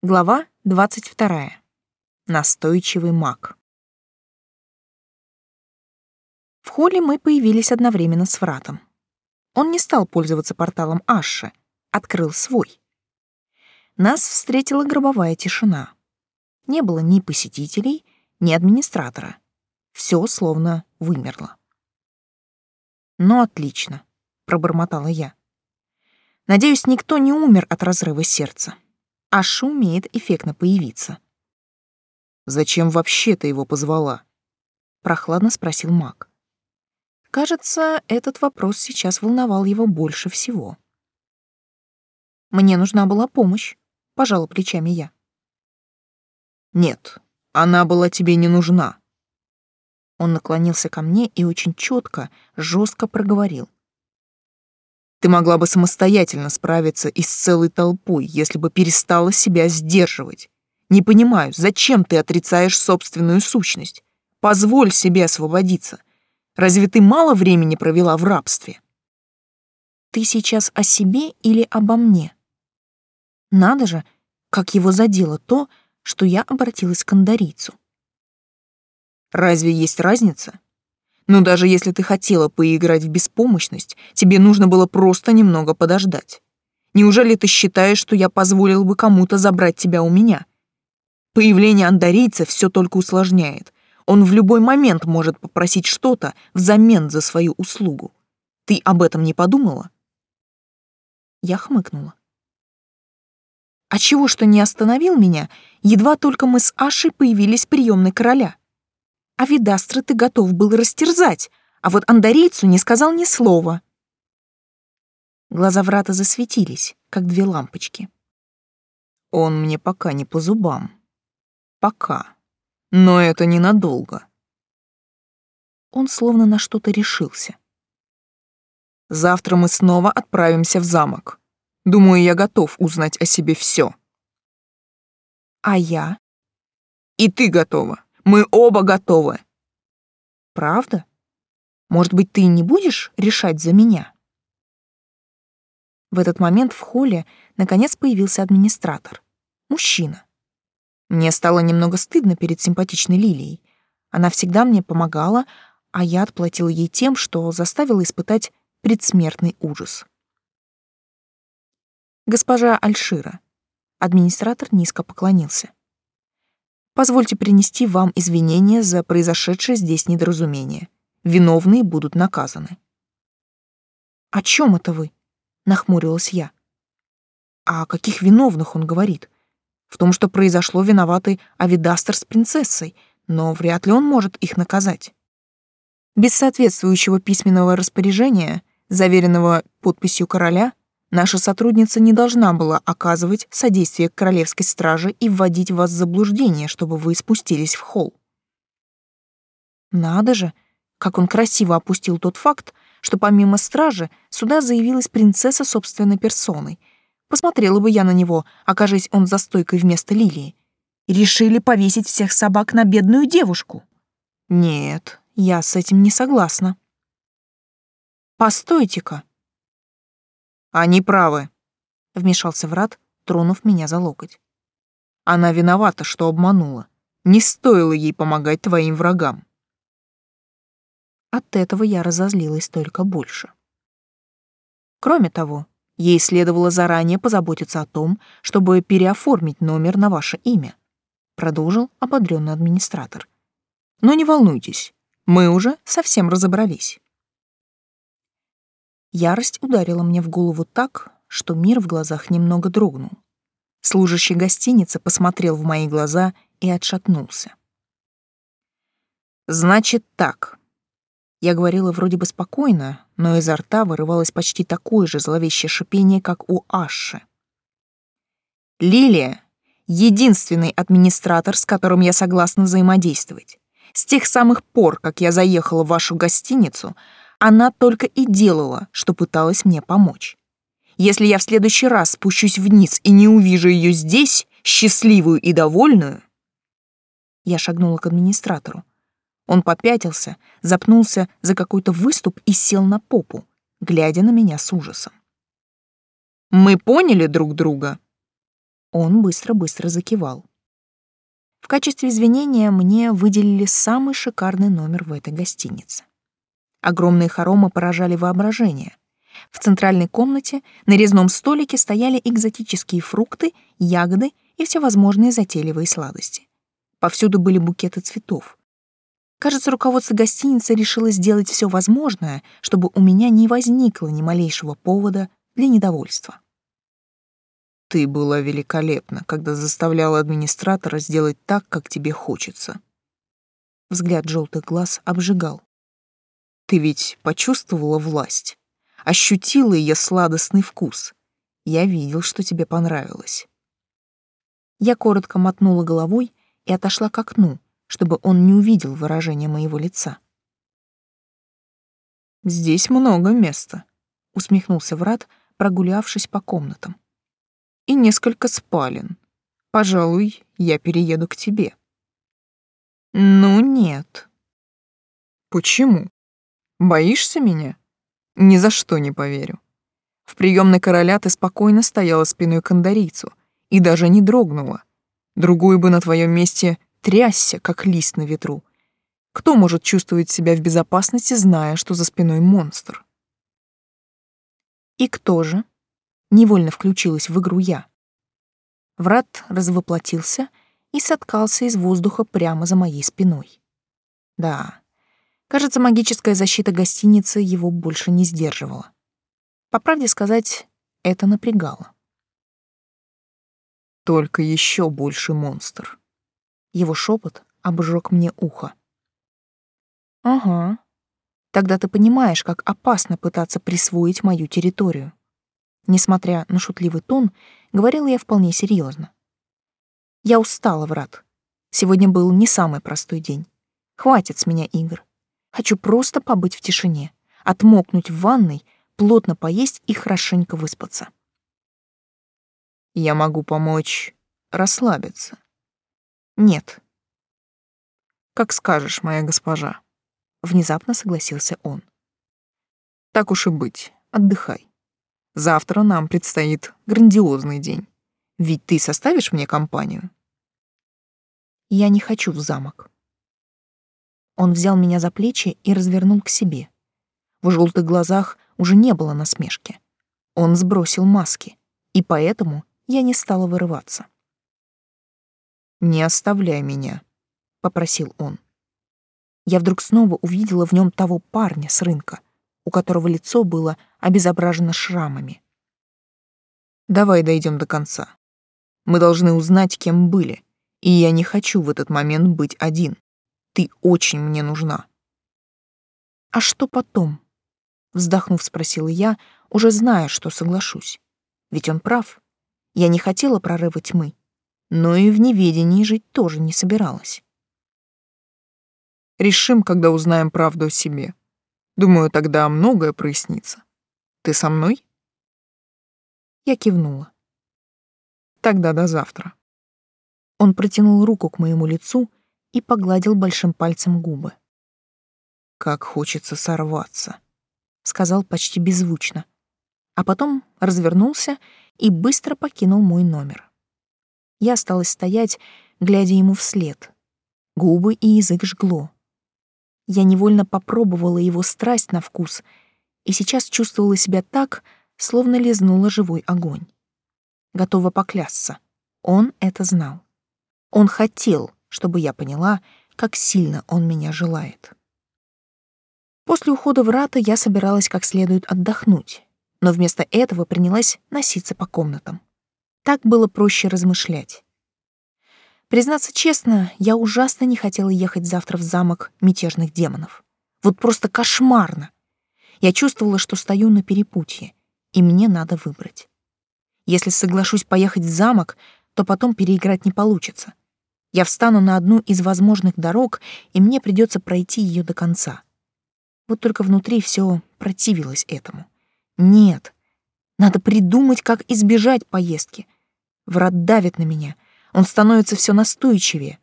Глава 22. Настойчивый маг. В холле мы появились одновременно с Вратом. Он не стал пользоваться порталом Аши, открыл свой. Нас встретила гробовая тишина. Не было ни посетителей, ни администратора. Все словно вымерло. «Ну, отлично», — пробормотала я. «Надеюсь, никто не умер от разрыва сердца» а шум умеет эффектно появиться. «Зачем вообще ты его позвала?» — прохладно спросил маг. Кажется, этот вопрос сейчас волновал его больше всего. «Мне нужна была помощь», — пожала плечами я. «Нет, она была тебе не нужна». Он наклонился ко мне и очень четко, жестко проговорил. Ты могла бы самостоятельно справиться и с целой толпой, если бы перестала себя сдерживать. Не понимаю, зачем ты отрицаешь собственную сущность? Позволь себе освободиться. Разве ты мало времени провела в рабстве? Ты сейчас о себе или обо мне? Надо же, как его задело то, что я обратилась к андарийцу. Разве есть разница? Но даже если ты хотела поиграть в беспомощность, тебе нужно было просто немного подождать. Неужели ты считаешь, что я позволил бы кому-то забрать тебя у меня? Появление андарийца все только усложняет. Он в любой момент может попросить что-то взамен за свою услугу. Ты об этом не подумала? Я хмыкнула. А чего что не остановил меня, едва только мы с Ашей появились в приемной короля? А Видастра ты готов был растерзать, а вот андарийцу не сказал ни слова. Глаза врата засветились, как две лампочки. Он мне пока не по зубам. Пока. Но это ненадолго. Он словно на что-то решился. Завтра мы снова отправимся в замок. Думаю, я готов узнать о себе все. А я? И ты готова. Мы оба готовы. Правда? Может быть, ты не будешь решать за меня? В этот момент в холле наконец появился администратор. Мужчина. Мне стало немного стыдно перед симпатичной Лилией. Она всегда мне помогала, а я отплатила ей тем, что заставила испытать предсмертный ужас. Госпожа Альшира. Администратор низко поклонился. Позвольте принести вам извинения за произошедшее здесь недоразумение. Виновные будут наказаны. О чем это вы? нахмурилась я. А о каких виновных он говорит? В том, что произошло, виноваты Авидастер с принцессой, но вряд ли он может их наказать. Без соответствующего письменного распоряжения, заверенного подписью короля, Наша сотрудница не должна была оказывать содействие королевской страже и вводить вас в заблуждение, чтобы вы спустились в холл. Надо же, как он красиво опустил тот факт, что помимо стражи сюда заявилась принцесса собственной персоной. Посмотрела бы я на него, окажись он за стойкой вместо Лилии. Решили повесить всех собак на бедную девушку. Нет, я с этим не согласна. Постойте-ка, они правы, вмешался Врат, тронув меня за локоть. Она виновата, что обманула. Не стоило ей помогать твоим врагам. От этого я разозлилась только больше. Кроме того, ей следовало заранее позаботиться о том, чтобы переоформить номер на ваше имя, продолжил ободренный администратор. Но не волнуйтесь, мы уже совсем разобрались. Ярость ударила мне в голову так, что мир в глазах немного дрогнул. Служащий гостиницы посмотрел в мои глаза и отшатнулся. «Значит так». Я говорила вроде бы спокойно, но изо рта вырывалось почти такое же зловещее шипение, как у Аши. «Лилия — единственный администратор, с которым я согласна взаимодействовать. С тех самых пор, как я заехала в вашу гостиницу, она только и делала, что пыталась мне помочь. Если я в следующий раз спущусь вниз и не увижу ее здесь, счастливую и довольную... Я шагнула к администратору. Он попятился, запнулся за какой-то выступ и сел на попу, глядя на меня с ужасом. «Мы поняли друг друга?» Он быстро-быстро закивал. В качестве извинения мне выделили самый шикарный номер в этой гостинице. Огромные хоромы поражали воображение. В центральной комнате на резном столике стояли экзотические фрукты, ягоды и всевозможные затейливые сладости. Повсюду были букеты цветов. Кажется, руководство гостиницы решило сделать все возможное, чтобы у меня не возникло ни малейшего повода для недовольства. Ты была великолепна, когда заставляла администратора сделать так, как тебе хочется. Взгляд желтых глаз обжигал. Ты ведь почувствовала власть, ощутила ее сладостный вкус. Я видел, что тебе понравилось. Я коротко мотнула головой и отошла к окну, чтобы он не увидел выражения моего лица. «Здесь много места», — усмехнулся Врат, прогулявшись по комнатам и несколько спален. Пожалуй, я перееду к тебе. Ну нет. Почему? Боишься меня? Ни за что не поверю. В приемной короля ты спокойно стояла спиной к андарийцу и даже не дрогнула. Другой бы на твоем месте трясся, как лист на ветру. Кто может чувствовать себя в безопасности, зная, что за спиной монстр? И кто же? Невольно включилась в игру я. Врат развоплотился и соткался из воздуха прямо за моей спиной. Да, кажется, магическая защита гостиницы его больше не сдерживала. По правде сказать, это напрягало. Только еще больше монстр. Его шепот обжег мне ухо. Ага. Тогда ты понимаешь, как опасно пытаться присвоить мою территорию. Несмотря на шутливый тон, говорила я вполне серьезно. Я устала, врат. Сегодня был не самый простой день. Хватит с меня игр. Хочу просто побыть в тишине, отмокнуть в ванной, плотно поесть и хорошенько выспаться. Я могу помочь расслабиться. Нет. Как скажешь, моя госпожа. Внезапно согласился он. Так уж и быть, отдыхай. Завтра нам предстоит грандиозный день. Ведь ты составишь мне компанию? Я не хочу в замок. Он взял меня за плечи и развернул к себе. В желтых глазах уже не было насмешки. Он сбросил маски, и поэтому я не стала вырываться. «Не оставляй меня», — попросил он. Я вдруг снова увидела в нем того парня с рынка, у которого лицо было обезображено шрамами. «Давай дойдем до конца. Мы должны узнать, кем были, и я не хочу в этот момент быть один. Ты очень мне нужна». «А что потом?» — вздохнув, спросила я, уже зная, что соглашусь. Ведь он прав. Я не хотела прорыва тьмы, но и в неведении жить тоже не собиралась. Решим, когда узнаем правду о себе. Думаю, тогда многое прояснится. Ты со мной? Я кивнула. Тогда до завтра. Он протянул руку к моему лицу и погладил большим пальцем губы. Как хочется сорваться, сказал почти беззвучно, а потом развернулся и быстро покинул мой номер. Я осталась стоять, глядя ему вслед. Губы и язык жгло. Я невольно попробовала его страсть на вкус и сейчас чувствовала себя так, словно лизнула живой огонь. Готова поклясться. Он это знал. Он хотел, чтобы я поняла, как сильно он меня желает. После ухода врата я собиралась как следует отдохнуть, но вместо этого принялась носиться по комнатам. Так было проще размышлять. Признаться честно, я ужасно не хотела ехать завтра в замок мятежных демонов. Вот просто кошмарно. Я чувствовала, что стою на перепутье, и мне надо выбрать. Если соглашусь поехать в замок, то потом переиграть не получится. Я встану на одну из возможных дорог, и мне придется пройти ее до конца. Вот только внутри все противилось этому. Нет, надо придумать, как избежать поездки. Врат давит на меня — он становится все настойчивее.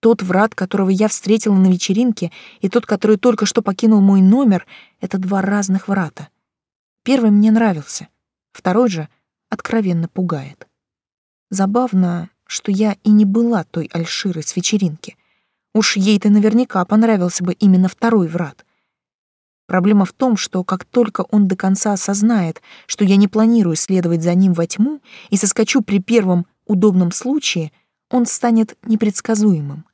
Тот врат, которого я встретила на вечеринке, и тот, который только что покинул мой номер, — это два разных врата. Первый мне нравился, второй же откровенно пугает. Забавно, что я и не была той Альширой с вечеринки. Уж ей-то наверняка понравился бы именно второй врат. Проблема в том, что как только он до конца осознает, что я не планирую следовать за ним во тьму и соскочу при первом удобном случае, он станет непредсказуемым.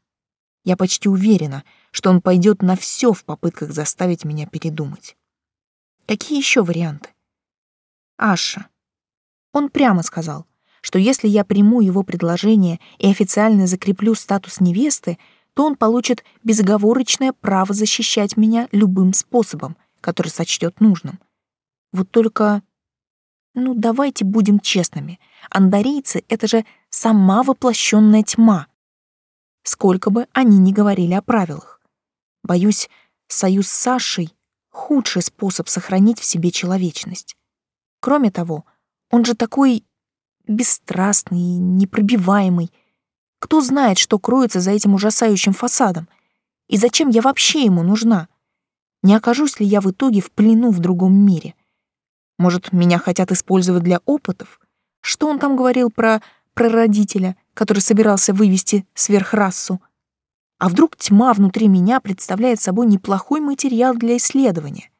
Я почти уверена, что он пойдет на все в попытках заставить меня передумать. Какие еще варианты? Аша. Он прямо сказал, что если я приму его предложение и официально закреплю статус невесты, то он получит безоговорочное право защищать меня любым способом, который сочтет нужным. Вот только... Ну, давайте будем честными. Андарийцы — это же сама воплощенная тьма. Сколько бы они ни говорили о правилах. Боюсь, союз с Сашей — худший способ сохранить в себе человечность. Кроме того, он же такой бесстрастный, непробиваемый, кто знает, что кроется за этим ужасающим фасадом? И зачем я вообще ему нужна? Не окажусь ли я в итоге в плену в другом мире? Может, меня хотят использовать для опытов? Что он там говорил про прародителя, который собирался вывести сверхрасу? А вдруг тьма внутри меня представляет собой неплохой материал для исследования?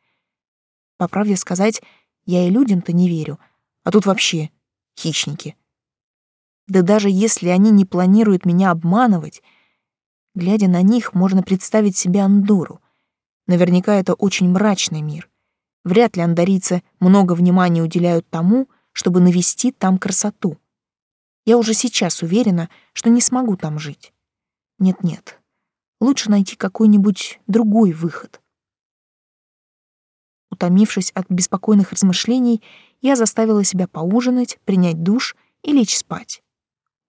По правде сказать, я и людям-то не верю, а тут вообще хищники — да даже если они не планируют меня обманывать, глядя на них, можно представить себе Андору. Наверняка это очень мрачный мир. Вряд ли андарийцы много внимания уделяют тому, чтобы навести там красоту. Я уже сейчас уверена, что не смогу там жить. Нет-нет, лучше найти какой-нибудь другой выход. Утомившись от беспокойных размышлений, я заставила себя поужинать, принять душ и лечь спать.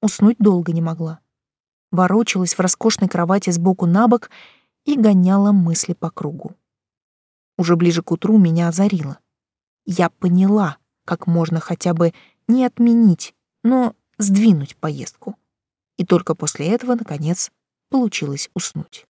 Уснуть долго не могла. Ворочалась в роскошной кровати сбоку на бок и гоняла мысли по кругу. Уже ближе к утру меня озарило. Я поняла, как можно хотя бы не отменить, но сдвинуть поездку. И только после этого, наконец, получилось уснуть.